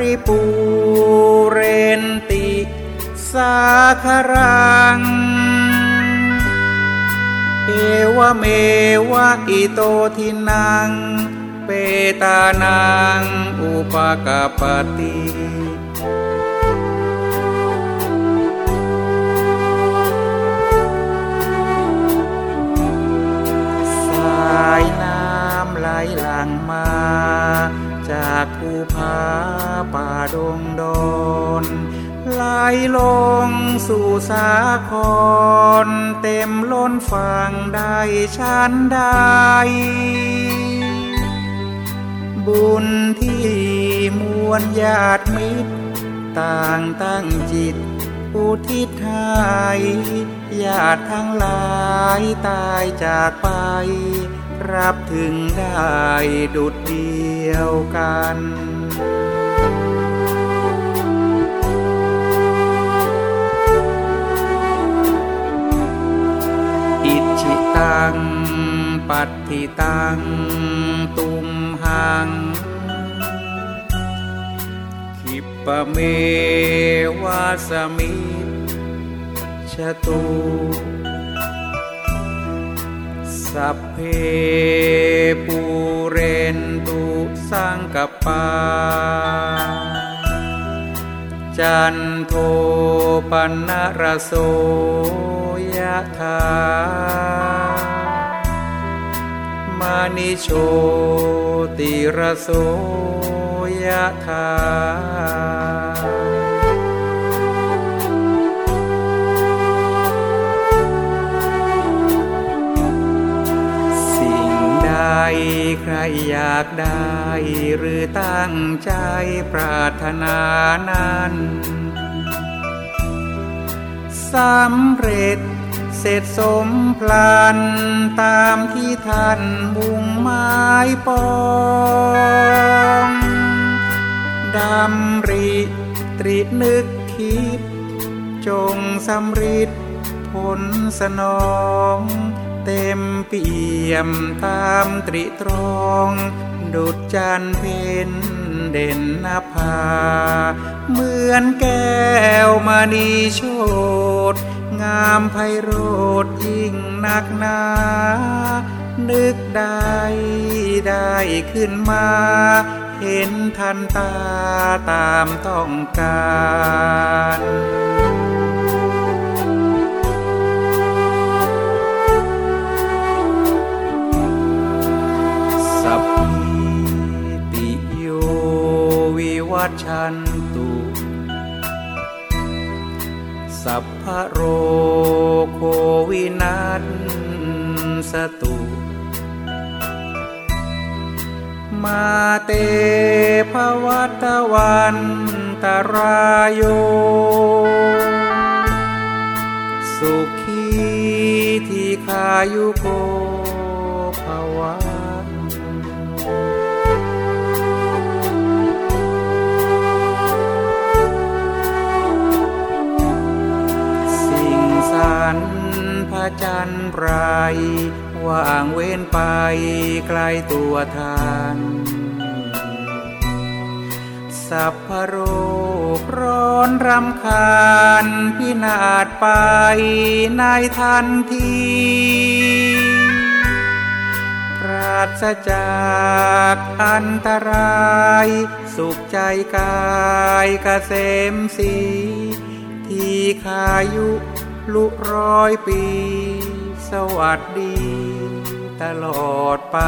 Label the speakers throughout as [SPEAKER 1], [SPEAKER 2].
[SPEAKER 1] ริปูเรนติ สาคารัง เอวเมวะอิโตทินัง เปตานัง อุปกปติายน้ำไหลหลังมา จากภูผาป่าดงดอนไหลลงสู่สาคร เต็มล้นฝั่งได้ชันได้บุญที่มวลญาติมิตร ต่างตั้งจิตอุทิศให้ญาติทั้งหลายตายจากไป รับถึงได้ดุดเดียวกันอิชิตัง ปัตติตัง ตุมหังขิปะเมวาสมิชตุ สัพเพปูเรนตุสังกปา จันโทปนรโสยะธามณิโชติรโสยะธาากได้หรือตั้งใจปรารถนานั้นสำเร็จเสร็จสมพลันตามที่ท่านบุงไม้ปองดำริตรินึกคิด จงสำริดผลสนอง เต็มเปี่ยมตามตริตรอง ดุจจันเพนเด่นนภา เหมือนแก้วมณีโชดงามไพโรดยิ่งนักหนานึกได้ได้ขึ้นมา เห็นทันตาตามต้องการ วัชชันตุ สัพพะโรโควินัสสตุ มาเตภวัตวันตรายโย สุขีที่ขายุโกภวะ สันพระจันทร์ไรว่างเว้นไปไกลตัวทานสัพพโรคร้อนรำคาญพินาศไปในทันทีปราศจากอันตราย สุขใจกายกเกษมสี ที่ขายุ ลุร้อยปี สวัสดี ตลอดไป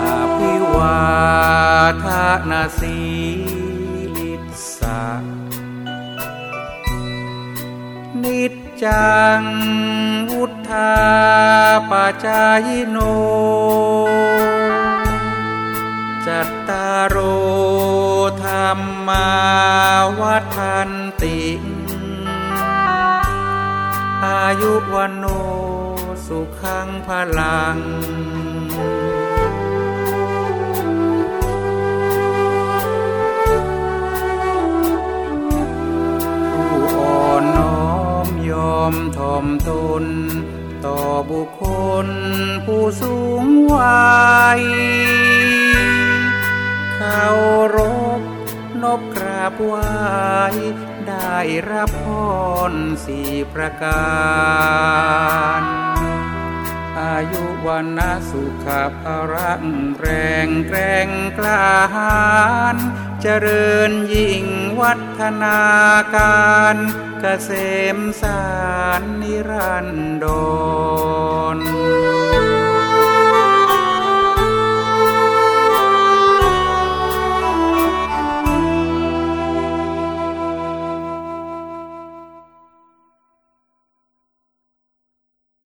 [SPEAKER 1] อภิวาทนาสีลิสานิจจังวุธาปจายโน วันโนสุขังพลังผู้อ่อนน้อมยอมถ่อมตน ต่อบุคคลผู้สูงวัยเขารบ นบกราบไหวได้รับพรสี่ประการ อายุวันนะสุขภารังแรงแกรงกล้าหาญเจริญยิ่งวัฒนาการเกษมสารนิรันดร